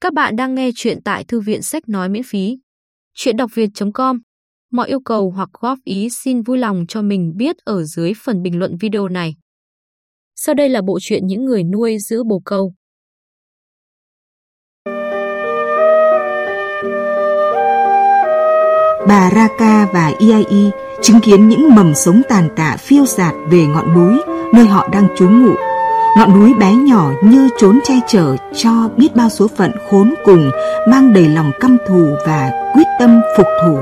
Các bạn đang nghe chuyện tại thư viện sách nói miễn phí. Chuyện đọc việt.com Mọi yêu cầu hoặc góp ý xin vui lòng cho mình biết ở dưới phần bình luận video này. Sau đây là bộ truyện những người nuôi giữ bồ câu. Bà Raka và Iai chứng kiến những mầm sống tàn tạ phiêu dạt về ngọn núi nơi họ đang trú ngụ Ngọn núi bé nhỏ như trốn che chở cho biết bao số phận khốn cùng mang đầy lòng căm thù và quyết tâm phục thù.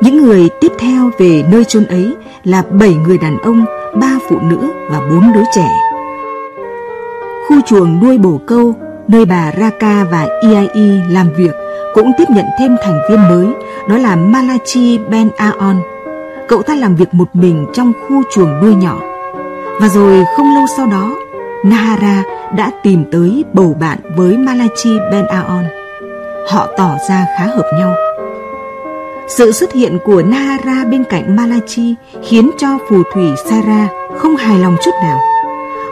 Những người tiếp theo về nơi chôn ấy là bảy người đàn ông, ba phụ nữ và bốn đứa trẻ. Khu chuồng nuôi bồ câu nơi bà Raka và EIE làm việc cũng tiếp nhận thêm thành viên mới, đó là Malachi Ben Aon. Cậu ta làm việc một mình trong khu chuồng nuôi nhỏ. Và rồi không lâu sau đó, Nahara đã tìm tới bầu bạn với Malachi Ben Aon. Họ tỏ ra khá hợp nhau. Sự xuất hiện của Nahara bên cạnh Malachi khiến cho phù thủy Sarah không hài lòng chút nào.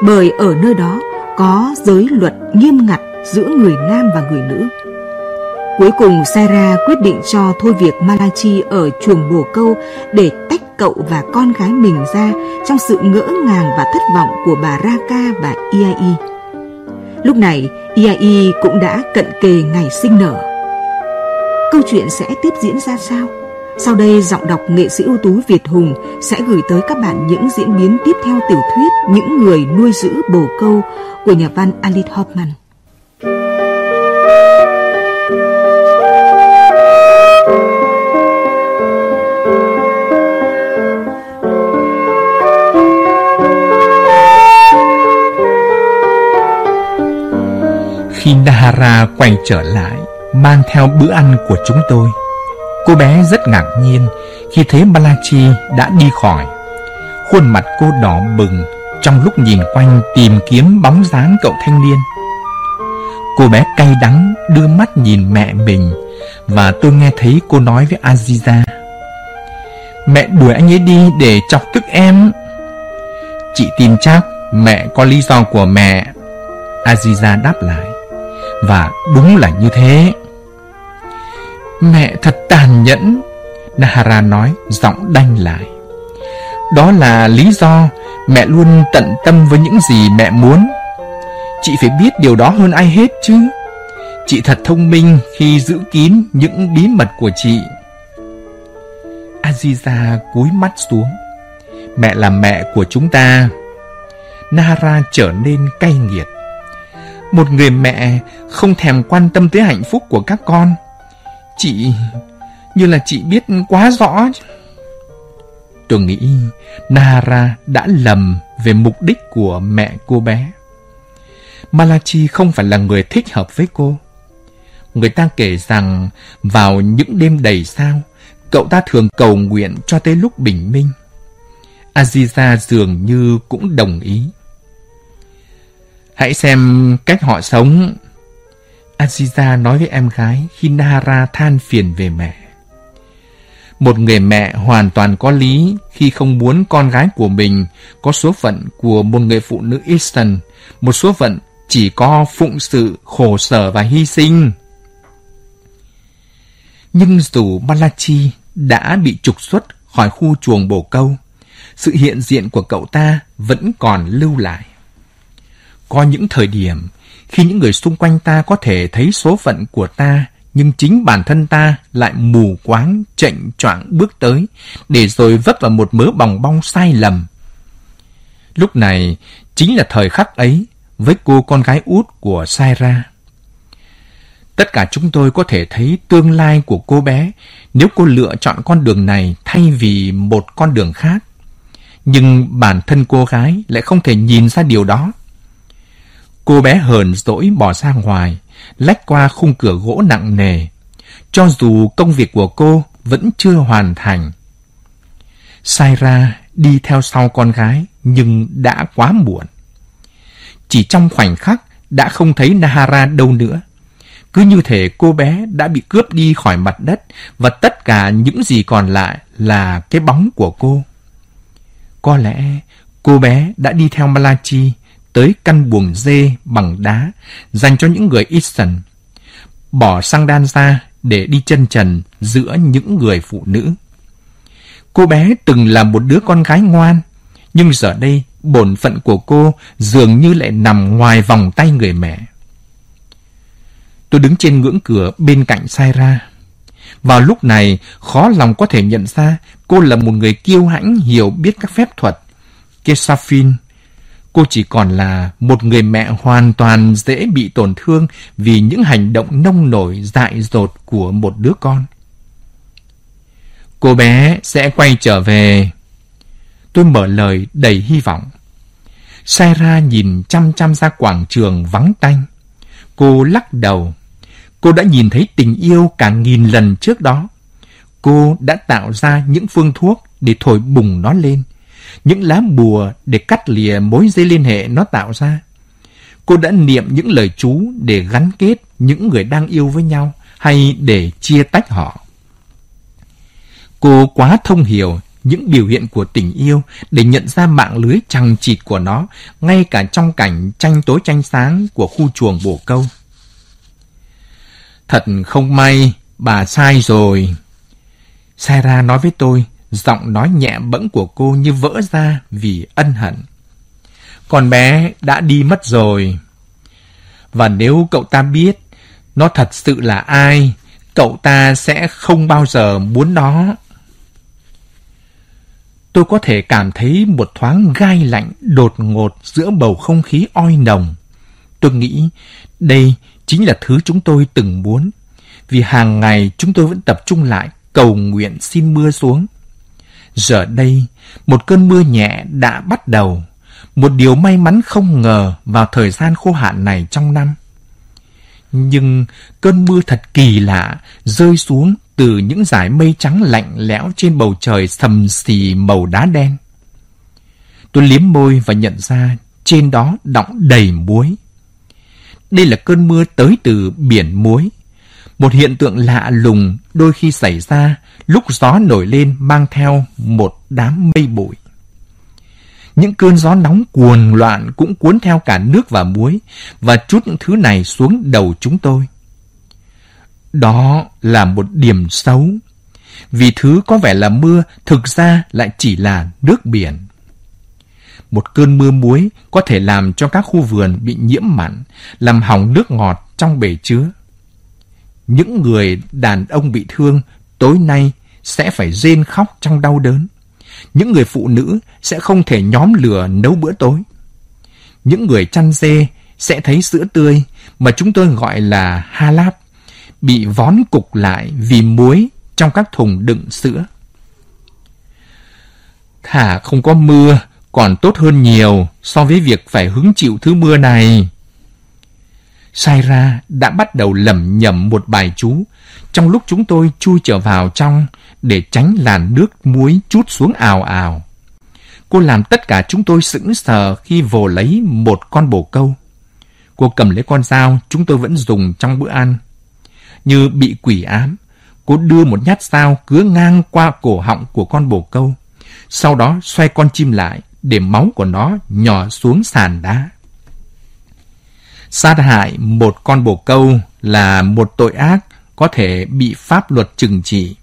Bởi ở nơi đó có giới luật nghiêm ngặt giữa người nam và người nữ. Cuối cùng Sarah quyết định cho thôi việc Malachi ở chuồng bồ câu để tách cậu và con gái mình ra trong sự ngỡ ngàng và thất vọng của bà Raka và Iai. Lúc này, Iai cũng đã cận kề ngày sinh nở. Câu chuyện sẽ tiếp diễn ra sao? Sau đây, giọng đọc nghệ sĩ ưu tú Việt Hùng sẽ gửi tới các bạn những diễn biến tiếp theo tiểu thuyết Những người nuôi giữ bồ câu của nhà văn Alice Hoffman. Khi Nahara quay trở lại, mang theo bữa ăn của chúng tôi, cô bé rất ngạc nhiên khi thấy Malachi đã đi khỏi. Khuôn mặt cô đỏ bừng trong lúc nhìn quanh tìm kiếm bóng dáng cậu thanh niên. Cô bé cay đắng đưa mắt nhìn mẹ mình và tôi nghe thấy cô nói với Aziza Mẹ đuổi anh ấy đi để chọc tức em. Chị tin chắc mẹ có lý do của mẹ. Aziza đáp lại. Và đúng là như thế. Mẹ thật tàn nhẫn, Nahara nói giọng đanh lại. Đó là lý do mẹ luôn tận tâm với những gì mẹ muốn. Chị phải biết điều đó hơn ai hết chứ. Chị thật thông minh khi giữ kín những bí mật của chị. Aziza cúi mắt xuống. Mẹ là mẹ của chúng ta. Nahara trở nên cay nghiệt một người mẹ không thèm quan tâm tới hạnh phúc của các con. Chị... như là chị biết quá rõ. Tôi nghĩ Nara đã lầm về mục đích của mẹ cô bé. Malachi không phải là người thích hợp với cô. Người ta kể rằng vào những đêm đầy sao, cậu ta thường cầu nguyện cho tới lúc bình minh. Aziza dường như cũng đồng ý. Hãy xem cách họ sống. Aziza nói với em gái khi Nara than phiền về mẹ. Một người mẹ hoàn toàn có lý khi không muốn con gái của mình có số phận của một người phụ nữ Eastern, một số phận chỉ có phụng sự, khổ sở và hy sinh. Nhưng dù Malachi đã bị trục xuất khỏi khu chuồng bồ câu, sự hiện diện của cậu ta vẫn còn lưu lại. Có những thời điểm khi những người xung quanh ta có thể thấy số phận của ta, nhưng chính bản thân ta lại mù quáng, chệnh choạng bước tới, để rồi vấp vào một mớ bòng bong sai lầm. Lúc này chính là thời khắc ấy với cô con gái út của Saira. Tất cả chúng tôi có thể thấy tương lai của cô bé nếu cô lựa chọn con đường này thay vì một con đường khác. Nhưng bản thân cô gái lại không thể nhìn ra điều đó. Cô bé hờn dỗi bỏ ra ngoài, lách qua khung cửa gỗ nặng nề. Cho dù công việc của cô vẫn chưa hoàn thành. Saira đi theo sau con gái nhưng đã quá muộn. Chỉ trong khoảnh khắc đã không thấy Nahara đâu nữa. Cứ như thể cô bé đã bị cướp đi khỏi mặt đất và tất cả những gì còn lại là cái bóng của cô. Có lẽ cô bé đã đi theo Malachi tới căn buồng dê bằng đá dành cho những người Eastern, bỏ sang đan ra để đi chân trần giữa những người phụ nữ. Cô bé từng là một đứa con gái ngoan, nhưng giờ đây bổn phận của cô dường như lại nằm ngoài vòng tay người mẹ. Tôi đứng trên ngưỡng cửa bên cạnh Saira. Vào lúc này, khó lòng có thể nhận ra cô là một người kiêu hãnh hiểu biết các phép thuật. Kesafin, cô chỉ còn là một người mẹ hoàn toàn dễ bị tổn thương vì những hành động nông nổi, dại dột của một đứa con. Cô bé sẽ quay trở về. Tôi mở lời đầy hy vọng. Saira nhìn chăm chăm ra quảng trường vắng tanh. Cô lắc đầu. Cô đã nhìn thấy tình yêu cả nghìn lần trước đó. Cô đã tạo ra những phương thuốc để thổi bùng nó lên. Những lá bùa để cắt lìa mối dây liên hệ nó tạo ra. Cô đã niệm những lời chú để gắn kết những người đang yêu với nhau hay để chia tách họ. Cô quá thông hiểu những biểu hiện của tình yêu để nhận ra mạng lưới chằng chịt của nó ngay cả trong cảnh tranh tối tranh sáng của khu chuồng bồ câu. Thật không may, bà sai rồi. Sarah nói với tôi, giọng nói nhẹ bẫng của cô như vỡ ra vì ân hận. Con bé đã đi mất rồi. Và nếu cậu ta biết nó thật sự là ai, cậu ta sẽ không bao giờ muốn nó tôi có thể cảm thấy một thoáng gai lạnh đột ngột giữa bầu không khí oi nồng. Tôi nghĩ đây chính là thứ chúng tôi từng muốn, vì hàng ngày chúng tôi vẫn tập trung lại cầu nguyện xin mưa xuống. Giờ đây, một cơn mưa nhẹ đã bắt đầu, một điều may mắn không ngờ vào thời gian khô hạn này trong năm. Nhưng cơn mưa thật kỳ lạ rơi xuống từ những dải mây trắng lạnh lẽo trên bầu trời sầm xì màu đá đen. Tôi liếm môi và nhận ra trên đó đọng đầy muối. Đây là cơn mưa tới từ biển muối. Một hiện tượng lạ lùng đôi khi xảy ra lúc gió nổi lên mang theo một đám mây bụi. Những cơn gió nóng cuồn loạn cũng cuốn theo cả nước và muối và chút những thứ này xuống đầu chúng tôi. Đó là một điểm xấu, vì thứ có vẻ là mưa thực ra lại chỉ là nước biển. Một cơn mưa muối có thể làm cho các khu vườn bị nhiễm mặn, làm hỏng nước ngọt trong bể chứa. Những người đàn ông bị thương tối nay sẽ phải rên khóc trong đau đớn. Những người phụ nữ sẽ không thể nhóm lửa nấu bữa tối. Những người chăn dê sẽ thấy sữa tươi mà chúng tôi gọi là halap bị vón cục lại vì muối trong các thùng đựng sữa. Thả không có mưa còn tốt hơn nhiều so với việc phải hứng chịu thứ mưa này. Saira đã bắt đầu lẩm nhẩm một bài chú trong lúc chúng tôi chui trở vào trong để tránh làn nước muối chút xuống ào ào. Cô làm tất cả chúng tôi sững sờ khi vồ lấy một con bồ câu. Cô cầm lấy con dao chúng tôi vẫn dùng trong bữa ăn như bị quỷ ám. Cô đưa một nhát dao cứa ngang qua cổ họng của con bồ câu. Sau đó xoay con chim lại để máu của nó nhỏ xuống sàn đá. Sát hại một con bồ câu là một tội ác có thể bị pháp luật trừng trị.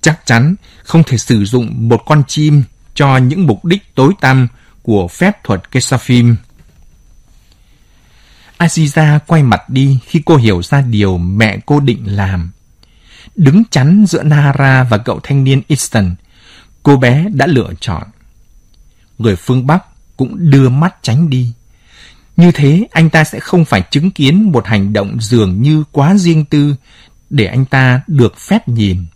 Chắc chắn không thể sử dụng một con chim cho những mục đích tối tăm của phép thuật Kesafim Aziza quay mặt đi khi cô hiểu ra điều mẹ cô định làm. Đứng chắn giữa Nara và cậu thanh niên Easton, cô bé đã lựa chọn. Người phương Bắc cũng đưa mắt tránh đi. Như thế, anh ta sẽ không phải chứng kiến một hành động dường như quá riêng tư để anh ta được phép nhìn.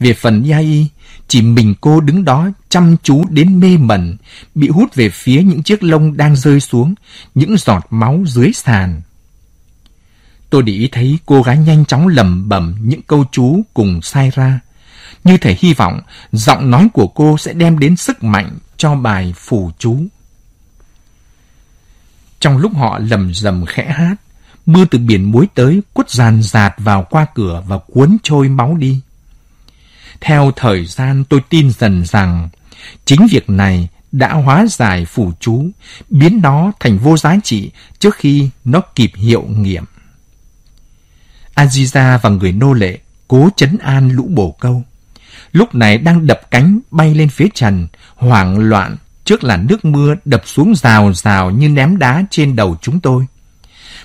Về phần Yai, chỉ mình cô đứng đó chăm chú đến mê mẩn, bị hút về phía những chiếc lông đang rơi xuống, những giọt máu dưới sàn. Tôi để ý thấy cô gái nhanh chóng lẩm bẩm những câu chú cùng sai ra. Như thể hy vọng giọng nói của cô sẽ đem đến sức mạnh cho bài phù chú. Trong lúc họ lầm rầm khẽ hát, mưa từ biển muối tới quất dàn dạt vào qua cửa và cuốn trôi máu đi. Theo thời gian tôi tin dần rằng chính việc này đã hóa giải phủ chú, biến nó thành vô giá trị trước khi nó kịp hiệu nghiệm. Aziza và người nô lệ cố chấn an lũ bồ câu. Lúc này đang đập cánh bay lên phía trần, hoảng loạn trước làn nước mưa đập xuống rào rào như ném đá trên đầu chúng tôi.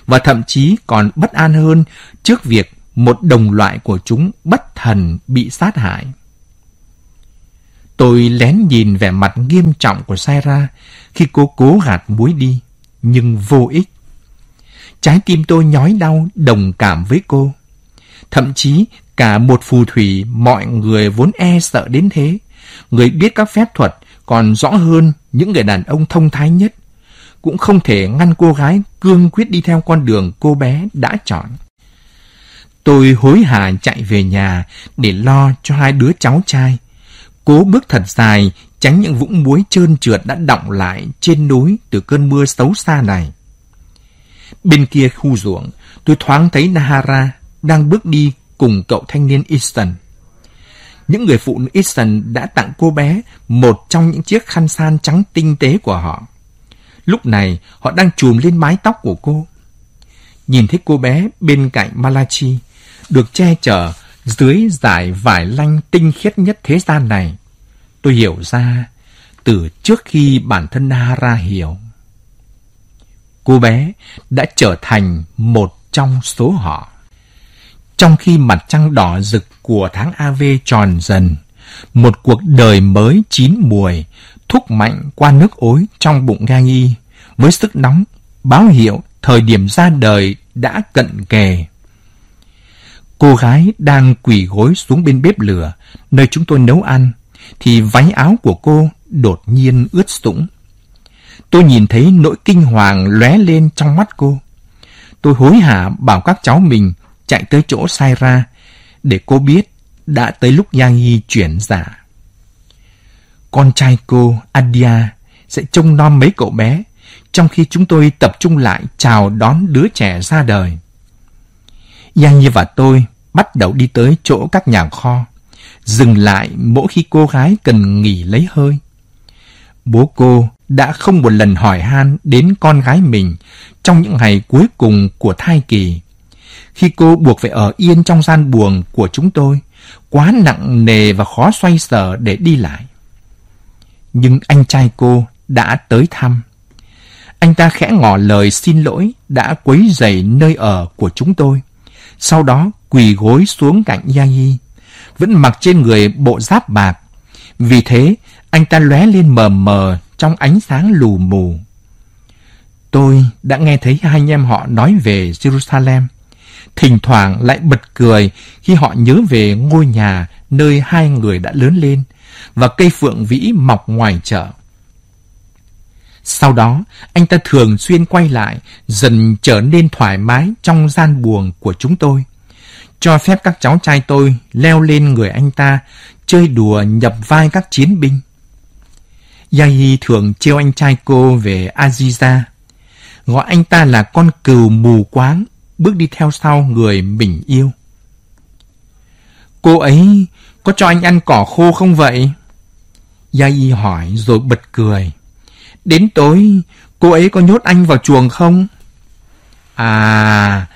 Và thậm chí còn bất an hơn trước việc một đồng loại của chúng bất thần bị sát hại. Tôi lén nhìn vẻ mặt nghiêm trọng của Saira khi cô cố gạt muối đi, nhưng vô ích. Trái tim tôi nhói đau đồng cảm với cô. Thậm chí cả một phù thủy mọi người vốn e sợ đến thế. Người biết các phép thuật còn rõ hơn những người đàn ông thông thái nhất. Cũng không thể ngăn cô gái cương quyết đi theo con đường cô bé đã chọn. Tôi hối hả chạy về nhà để lo cho hai đứa cháu trai. Cố bước thật dài, tránh những vũng muối trơn trượt đã đọng lại trên núi từ cơn mưa xấu xa này. Bên kia khu ruộng, tôi thoáng thấy Nahara đang bước đi cùng cậu thanh niên Easton. Những người phụ nữ Easton đã tặng cô bé một trong những chiếc khăn san trắng tinh tế của họ. Lúc này, họ đang chùm lên mái tóc của cô. Nhìn thấy cô bé bên cạnh Malachi, được che chở dưới dải vải lanh tinh khiết nhất thế gian này. Tôi hiểu ra từ trước khi bản thân Nahara hiểu. Cô bé đã trở thành một trong số họ. Trong khi mặt trăng đỏ rực của tháng AV tròn dần, một cuộc đời mới chín mùi thúc mạnh qua nước ối trong bụng Gangi với sức nóng báo hiệu thời điểm ra đời đã cận kề. Cô gái đang quỳ gối xuống bên bếp lửa, nơi chúng tôi nấu ăn, thì váy áo của cô đột nhiên ướt sũng. Tôi nhìn thấy nỗi kinh hoàng lóe lên trong mắt cô. Tôi hối hả bảo các cháu mình chạy tới chỗ sai ra, để cô biết đã tới lúc Yang chuyển giả. Con trai cô, Adia, sẽ trông nom mấy cậu bé, trong khi chúng tôi tập trung lại chào đón đứa trẻ ra đời. Yang và tôi bắt đầu đi tới chỗ các nhà kho, dừng lại mỗi khi cô gái cần nghỉ lấy hơi. Bố cô đã không một lần hỏi han đến con gái mình trong những ngày cuối cùng của thai kỳ. Khi cô buộc phải ở yên trong gian buồng của chúng tôi, quá nặng nề và khó xoay sở để đi lại. Nhưng anh trai cô đã tới thăm. Anh ta khẽ ngỏ lời xin lỗi đã quấy rầy nơi ở của chúng tôi. Sau đó quỳ gối xuống cạnh Yagi, vẫn mặc trên người bộ giáp bạc. Vì thế, anh ta lóe lên mờ mờ trong ánh sáng lù mù. Tôi đã nghe thấy hai anh em họ nói về Jerusalem. Thỉnh thoảng lại bật cười khi họ nhớ về ngôi nhà nơi hai người đã lớn lên và cây phượng vĩ mọc ngoài chợ. Sau đó, anh ta thường xuyên quay lại, dần trở nên thoải mái trong gian buồng của chúng tôi. Cho phép các cháu trai tôi leo lên người anh ta, chơi đùa nhập vai các chiến binh. Yahi thường trêu anh trai cô về Aziza, gọi anh ta là con cừu mù quáng, bước đi theo sau người mình yêu. Cô ấy có cho anh ăn cỏ khô không vậy? Yai hỏi rồi bật cười. Đến tối, cô ấy có nhốt anh vào chuồng không? À,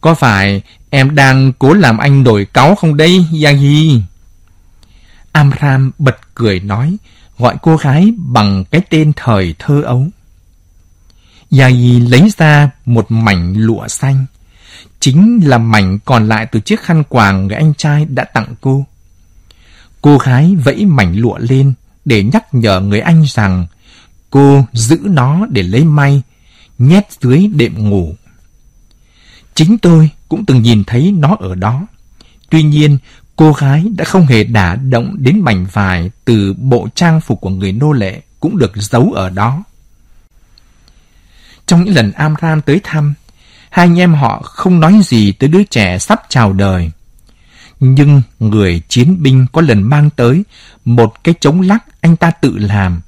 có phải em đang cố làm anh đổi cáu không đây, Yagi? Amram bật cười nói, gọi cô gái bằng cái tên thời thơ ấu. Yagi lấy ra một mảnh lụa xanh, chính là mảnh còn lại từ chiếc khăn quàng người anh trai đã tặng cô. Cô gái vẫy mảnh lụa lên để nhắc nhở người anh rằng Cô giữ nó để lấy may, nhét dưới đệm ngủ. Chính tôi cũng từng nhìn thấy nó ở đó. Tuy nhiên, cô gái đã không hề đả động đến mảnh vải từ bộ trang phục của người nô lệ cũng được giấu ở đó. Trong những lần Amram tới thăm, hai anh em họ không nói gì tới đứa trẻ sắp chào đời. Nhưng người chiến binh có lần mang tới một cái trống lắc anh ta tự làm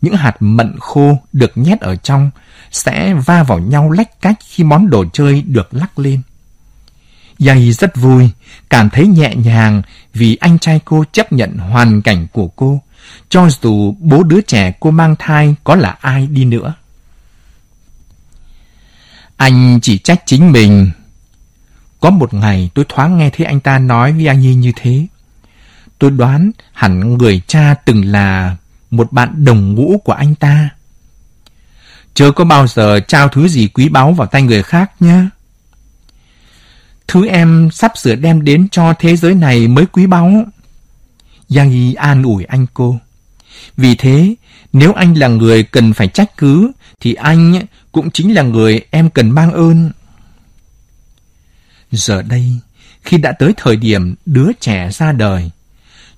những hạt mận khô được nhét ở trong sẽ va vào nhau lách cách khi món đồ chơi được lắc lên. Dày rất vui, cảm thấy nhẹ nhàng vì anh trai cô chấp nhận hoàn cảnh của cô cho dù bố đứa trẻ cô mang thai có là ai đi nữa. Anh chỉ trách chính mình. Có một ngày tôi thoáng nghe thấy anh ta nói với anh Nhi như thế. Tôi đoán hẳn người cha từng là một bạn đồng ngũ của anh ta. Chớ có bao giờ trao thứ gì quý báu vào tay người khác nhé. Thứ em sắp sửa đem đến cho thế giới này mới quý báu. Giang Y an ủi anh cô. Vì thế, nếu anh là người cần phải trách cứ, thì anh cũng chính là người em cần mang ơn. Giờ đây, khi đã tới thời điểm đứa trẻ ra đời,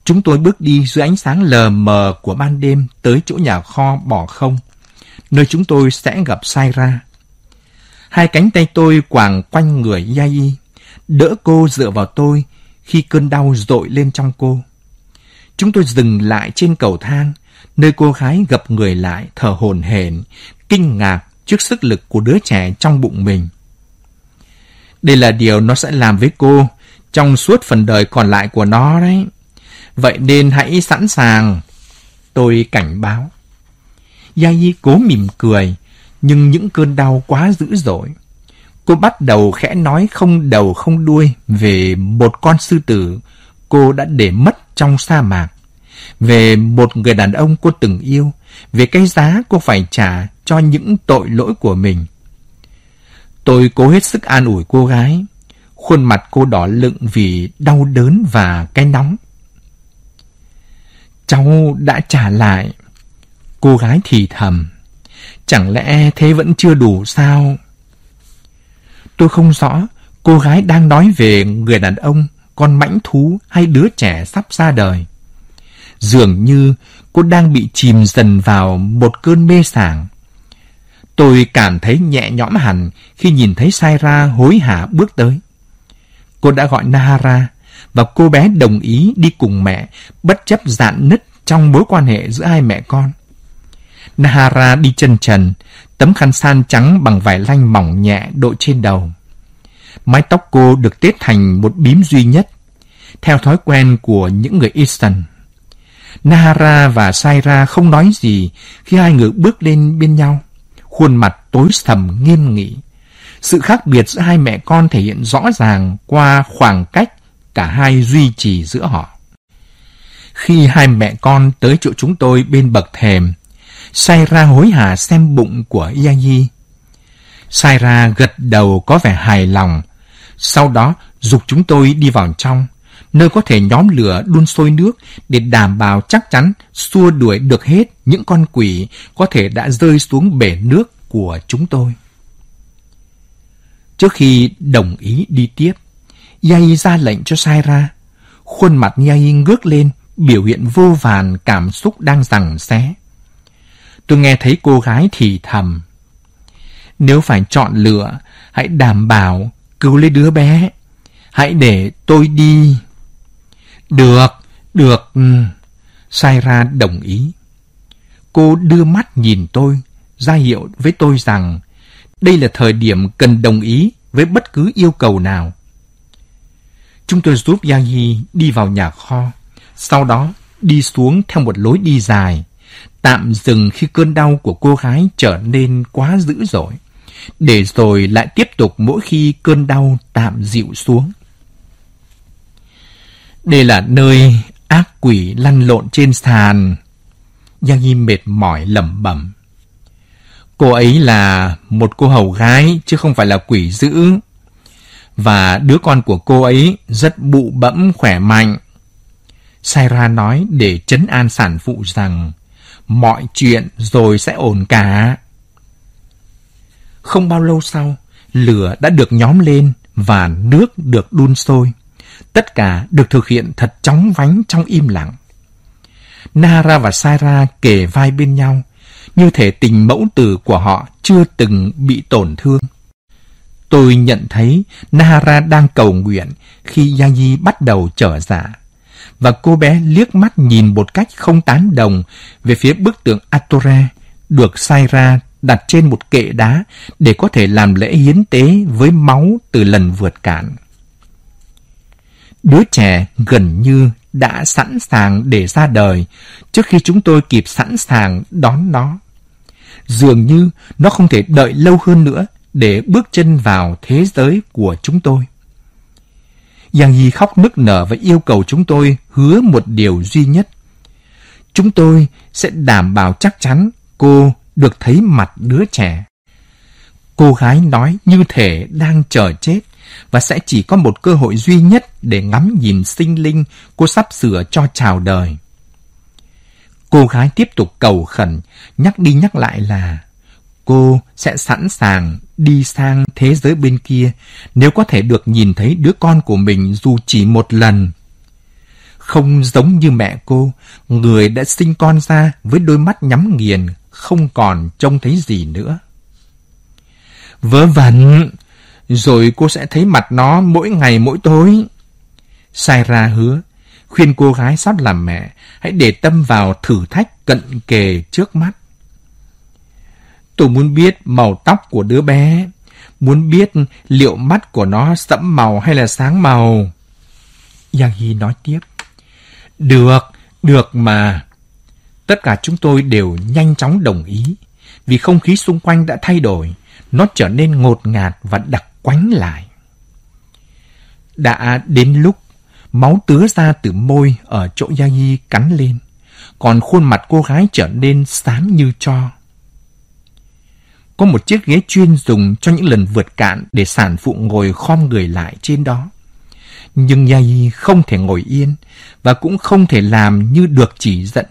chúng tôi bước đi dưới ánh sáng lờ mờ của ban đêm tới chỗ nhà kho bỏ không, nơi chúng tôi sẽ gặp sai ra. Hai cánh tay tôi quàng quanh người Yai, đỡ cô dựa vào tôi khi cơn đau dội lên trong cô. Chúng tôi dừng lại trên cầu thang, nơi cô gái gập người lại thở hổn hển, kinh ngạc trước sức lực của đứa trẻ trong bụng mình. Đây là điều nó sẽ làm với cô trong suốt phần đời còn lại của nó đấy. Vậy nên hãy sẵn sàng. Tôi cảnh báo. Yai cố mỉm cười, nhưng những cơn đau quá dữ dội. Cô bắt đầu khẽ nói không đầu không đuôi về một con sư tử cô đã để mất trong sa mạc, về một người đàn ông cô từng yêu, về cái giá cô phải trả cho những tội lỗi của mình. Tôi cố hết sức an ủi cô gái, khuôn mặt cô đỏ lựng vì đau đớn và cái nóng. Cháu đã trả lại. Cô gái thì thầm. Chẳng lẽ thế vẫn chưa đủ sao? Tôi không rõ cô gái đang nói về người đàn ông, con mãnh thú hay đứa trẻ sắp ra đời. Dường như cô đang bị chìm dần vào một cơn mê sảng. Tôi cảm thấy nhẹ nhõm hẳn khi nhìn thấy Saira hối hả bước tới. Cô đã gọi Nahara và cô bé đồng ý đi cùng mẹ bất chấp dạn nứt trong mối quan hệ giữa hai mẹ con. Nahara đi chân trần, tấm khăn san trắng bằng vải lanh mỏng nhẹ đội trên đầu. Mái tóc cô được tết thành một bím duy nhất, theo thói quen của những người Eastern. Nahara và Saira không nói gì khi hai người bước lên bên nhau, khuôn mặt tối sầm nghiêm nghị. Sự khác biệt giữa hai mẹ con thể hiện rõ ràng qua khoảng cách cả hai duy trì giữa họ. Khi hai mẹ con tới chỗ chúng tôi bên bậc thềm, Saira hối hả xem bụng của Yayi. Saira gật đầu có vẻ hài lòng, sau đó dục chúng tôi đi vào trong, nơi có thể nhóm lửa đun sôi nước để đảm bảo chắc chắn xua đuổi được hết những con quỷ có thể đã rơi xuống bể nước của chúng tôi. Trước khi đồng ý đi tiếp, Yai ra lệnh cho Saira. Khuôn mặt Yai ngước lên, biểu hiện vô vàn cảm xúc đang rằng xé. Tôi nghe thấy cô gái thì thầm. Nếu phải chọn lựa, hãy đảm bảo cứu lấy đứa bé. Hãy để tôi đi. Được, được. Ừ. Saira đồng ý. Cô đưa mắt nhìn tôi, ra hiệu với tôi rằng đây là thời điểm cần đồng ý với bất cứ yêu cầu nào. Chúng tôi giúp Yahi đi vào nhà kho, sau đó đi xuống theo một lối đi dài, tạm dừng khi cơn đau của cô gái trở nên quá dữ dội, để rồi lại tiếp tục mỗi khi cơn đau tạm dịu xuống. Đây là nơi ác quỷ lăn lộn trên sàn. Giang Nhi mệt mỏi lẩm bẩm. Cô ấy là một cô hầu gái chứ không phải là quỷ dữ. Và đứa con của cô ấy rất bụ bẫm khỏe mạnh. Saira nói để chấn an sản phụ rằng mọi chuyện rồi sẽ ổn cả. Không bao lâu sau, lửa đã được nhóm lên và nước được đun sôi. Tất cả được thực hiện thật chóng vánh trong im lặng. Nara và Saira kề vai bên nhau, như thể tình mẫu tử của họ chưa từng bị tổn thương. Tôi nhận thấy Nara đang cầu nguyện khi Yayi bắt đầu trở dạ. Và cô bé liếc mắt nhìn một cách không tán đồng về phía bức tượng Atore được sai ra đặt trên một kệ đá để có thể làm lễ hiến tế với máu từ lần vượt cạn. Đứa trẻ gần như đã sẵn sàng để ra đời trước khi chúng tôi kịp sẵn sàng đón nó. Dường như nó không thể đợi lâu hơn nữa để bước chân vào thế giới của chúng tôi. Giang Yi khóc nức nở và yêu cầu chúng tôi hứa một điều duy nhất. Chúng tôi sẽ đảm bảo chắc chắn cô được thấy mặt đứa trẻ. Cô gái nói như thể đang chờ chết và sẽ chỉ có một cơ hội duy nhất để ngắm nhìn sinh linh cô sắp sửa cho chào đời. Cô gái tiếp tục cầu khẩn, nhắc đi nhắc lại là cô sẽ sẵn sàng đi sang thế giới bên kia nếu có thể được nhìn thấy đứa con của mình dù chỉ một lần. Không giống như mẹ cô, người đã sinh con ra với đôi mắt nhắm nghiền, không còn trông thấy gì nữa. Vớ vẩn, rồi cô sẽ thấy mặt nó mỗi ngày mỗi tối. Sai ra hứa, khuyên cô gái sót làm mẹ, hãy để tâm vào thử thách cận kề trước mắt. Tôi muốn biết màu tóc của đứa bé, muốn biết liệu mắt của nó sẫm màu hay là sáng màu. Giang Hy nói tiếp. Được, được mà. Tất cả chúng tôi đều nhanh chóng đồng ý, vì không khí xung quanh đã thay đổi, nó trở nên ngột ngạt và đặc quánh lại. Đã đến lúc máu tứa ra từ môi ở chỗ Yagi cắn lên, còn khuôn mặt cô gái trở nên xám như cho. Có một chiếc ghế chuyên dùng cho những lần vượt cạn để sản phụ ngồi khom người lại trên đó. Nhưng Yagi không thể ngồi yên và cũng không thể làm như được chỉ dẫn.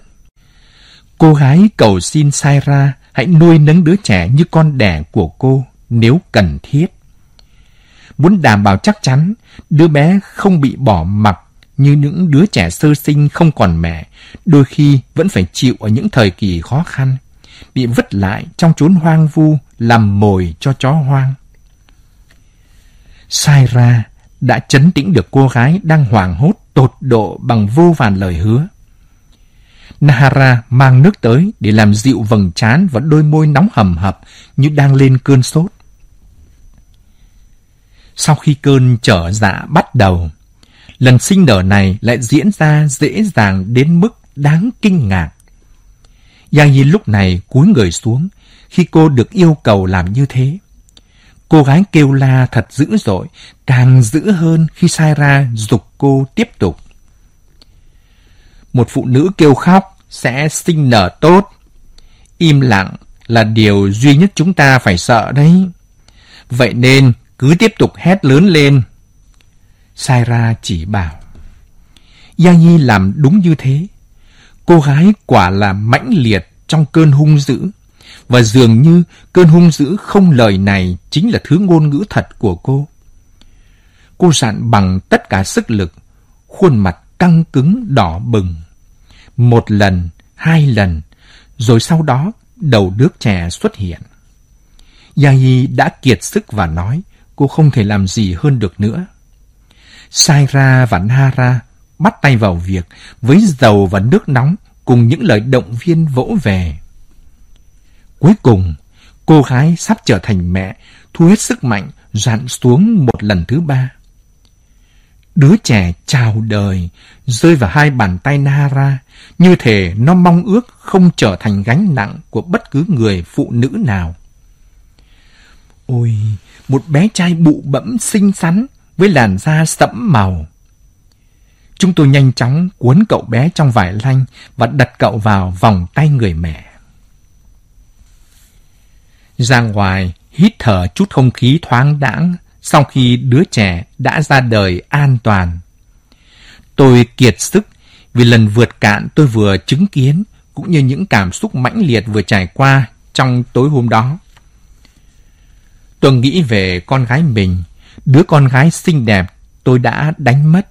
Cô gái cầu xin Saira hãy nuôi nấng đứa trẻ như con đẻ của cô nếu cần thiết muốn đảm bảo chắc chắn đứa bé không bị bỏ mặc như những đứa trẻ sơ sinh không còn mẹ, đôi khi vẫn phải chịu ở những thời kỳ khó khăn, bị vứt lại trong chốn hoang vu làm mồi cho chó hoang. Sai ra đã chấn tĩnh được cô gái đang hoảng hốt tột độ bằng vô vàn lời hứa. Nahara mang nước tới để làm dịu vầng trán và đôi môi nóng hầm hập như đang lên cơn sốt. Sau khi cơn trở dạ bắt đầu, lần sinh nở này lại diễn ra dễ dàng đến mức đáng kinh ngạc. Yang Yin lúc này cúi người xuống khi cô được yêu cầu làm như thế. Cô gái kêu la thật dữ dội, càng dữ hơn khi sai ra dục cô tiếp tục. Một phụ nữ kêu khóc sẽ sinh nở tốt. Im lặng là điều duy nhất chúng ta phải sợ đấy. Vậy nên cứ tiếp tục hét lớn lên. Sai ra chỉ bảo. Gia Nhi làm đúng như thế. Cô gái quả là mãnh liệt trong cơn hung dữ. Và dường như cơn hung dữ không lời này chính là thứ ngôn ngữ thật của cô. Cô dặn bằng tất cả sức lực, khuôn mặt căng cứng đỏ bừng. Một lần, hai lần, rồi sau đó đầu đứa trẻ xuất hiện. Yahi đã kiệt sức và nói, cô không thể làm gì hơn được nữa. Saira và Nara bắt tay vào việc với dầu và nước nóng cùng những lời động viên vỗ về. Cuối cùng, cô gái sắp trở thành mẹ, thu hết sức mạnh, dạn xuống một lần thứ ba. Đứa trẻ chào đời, rơi vào hai bàn tay Nara, như thể nó mong ước không trở thành gánh nặng của bất cứ người phụ nữ nào. Ôi, một bé trai bụ bẫm xinh xắn với làn da sẫm màu. Chúng tôi nhanh chóng cuốn cậu bé trong vải lanh và đặt cậu vào vòng tay người mẹ. Ra ngoài, hít thở chút không khí thoáng đãng sau khi đứa trẻ đã ra đời an toàn. Tôi kiệt sức vì lần vượt cạn tôi vừa chứng kiến cũng như những cảm xúc mãnh liệt vừa trải qua trong tối hôm đó. Tôi nghĩ về con gái mình, đứa con gái xinh đẹp tôi đã đánh mất.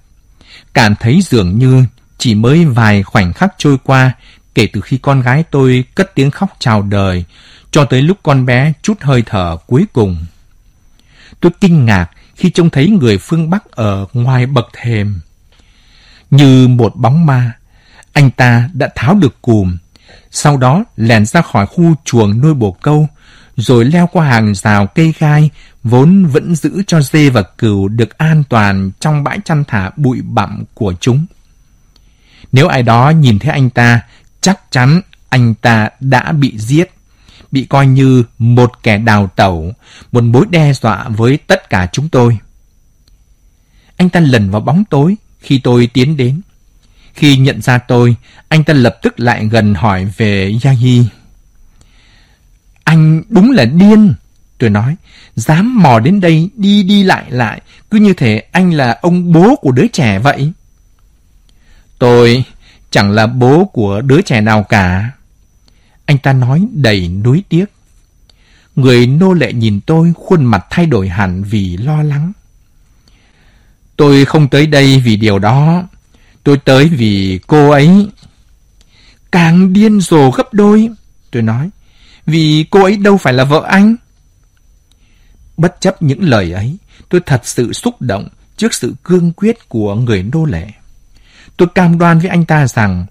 Cảm thấy dường như chỉ mới vài khoảnh khắc trôi qua kể từ khi con gái tôi cất tiếng khóc chào đời cho tới lúc con bé chút hơi thở cuối cùng. Tôi kinh ngạc khi trông thấy người phương Bắc ở ngoài bậc thềm. Như một bóng ma, anh ta đã tháo được cùm, sau đó lèn ra khỏi khu chuồng nuôi bồ câu, rồi leo qua hàng rào cây gai vốn vẫn giữ cho dê và cừu được an toàn trong bãi chăn thả bụi bặm của chúng. Nếu ai đó nhìn thấy anh ta, chắc chắn anh ta đã bị giết, bị coi như một kẻ đào tẩu, một mối đe dọa với tất cả chúng tôi. Anh ta lần vào bóng tối khi tôi tiến đến. Khi nhận ra tôi, anh ta lập tức lại gần hỏi về Yahi. Anh đúng là điên, tôi nói. Dám mò đến đây đi đi lại lại, cứ như thể anh là ông bố của đứa trẻ vậy. Tôi chẳng là bố của đứa trẻ nào cả. Anh ta nói đầy nuối tiếc. Người nô lệ nhìn tôi khuôn mặt thay đổi hẳn vì lo lắng. Tôi không tới đây vì điều đó. Tôi tới vì cô ấy. Càng điên rồ gấp đôi, tôi nói. Vì cô ấy đâu phải là vợ anh. Bất chấp những lời ấy, tôi thật sự xúc động trước sự cương quyết của người nô lệ. Tôi cam đoan với anh ta rằng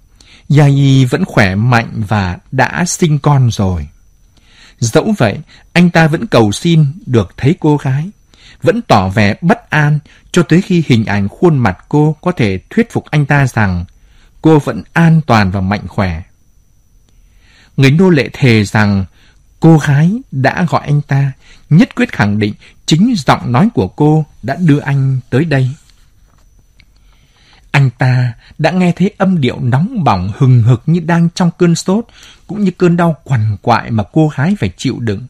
Yai vẫn khỏe mạnh và đã sinh con rồi. Dẫu vậy, anh ta vẫn cầu xin được thấy cô gái, vẫn tỏ vẻ bất an cho tới khi hình ảnh khuôn mặt cô có thể thuyết phục anh ta rằng cô vẫn an toàn và mạnh khỏe. Người nô lệ thề rằng cô gái đã gọi anh ta, nhất quyết khẳng định chính giọng nói của cô đã đưa anh tới đây. Anh ta đã nghe thấy âm điệu nóng bỏng hừng hực như đang trong cơn sốt, cũng như cơn đau quằn quại mà cô gái phải chịu đựng.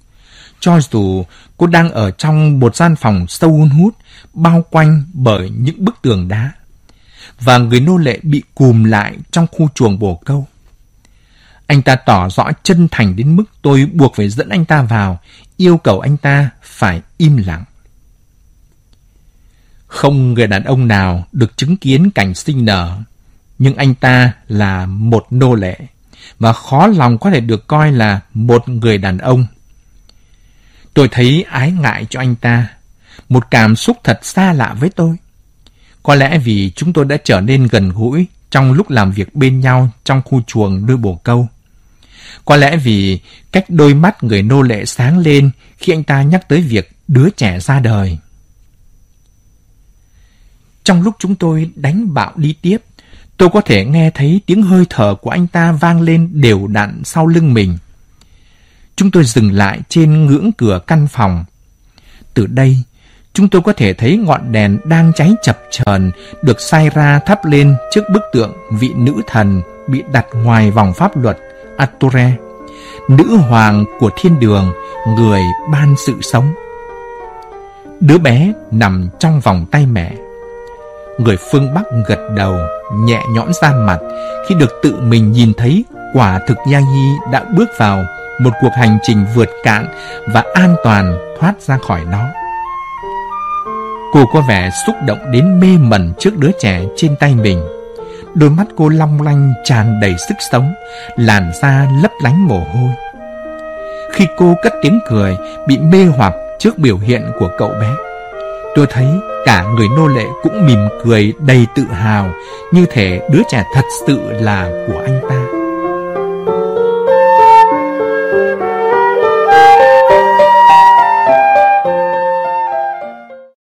Cho dù cô đang ở trong một gian phòng sâu hun hút, bao quanh bởi những bức tường đá. Và người nô lệ bị cùm lại trong khu chuồng bồ câu. Anh ta tỏ rõ chân thành đến mức tôi buộc phải dẫn anh ta vào, yêu cầu anh ta phải im lặng. Không người đàn ông nào được chứng kiến cảnh sinh nở, nhưng anh ta là một nô lệ và khó lòng có thể được coi là một người đàn ông. Tôi thấy ái ngại cho anh ta, một cảm xúc thật xa lạ với tôi. Có lẽ vì chúng tôi đã trở nên gần gũi trong lúc làm việc bên nhau trong khu chuồng nuôi bồ câu. Có lẽ vì cách đôi mắt người nô lệ sáng lên khi anh ta nhắc tới việc đứa trẻ ra đời. Trong lúc chúng tôi đánh bạo đi tiếp, tôi có thể nghe thấy tiếng hơi thở của anh ta vang lên đều đặn sau lưng mình. Chúng tôi dừng lại trên ngưỡng cửa căn phòng. Từ đây, chúng tôi có thể thấy ngọn đèn đang cháy chập chờn được sai ra thắp lên trước bức tượng vị nữ thần bị đặt ngoài vòng pháp luật Ature, nữ hoàng của thiên đường, người ban sự sống. Đứa bé nằm trong vòng tay mẹ. Người phương Bắc gật đầu, nhẹ nhõm ra mặt khi được tự mình nhìn thấy quả thực Gia Nhi đã bước vào một cuộc hành trình vượt cạn và an toàn thoát ra khỏi nó. Cô có vẻ xúc động đến mê mẩn trước đứa trẻ trên tay mình. Đôi mắt cô long lanh tràn đầy sức sống, làn da lấp lánh mồ hôi. Khi cô cất tiếng cười, bị mê hoặc trước biểu hiện của cậu bé, tôi thấy cả người nô lệ cũng mỉm cười đầy tự hào, như thể đứa trẻ thật sự là của anh ta.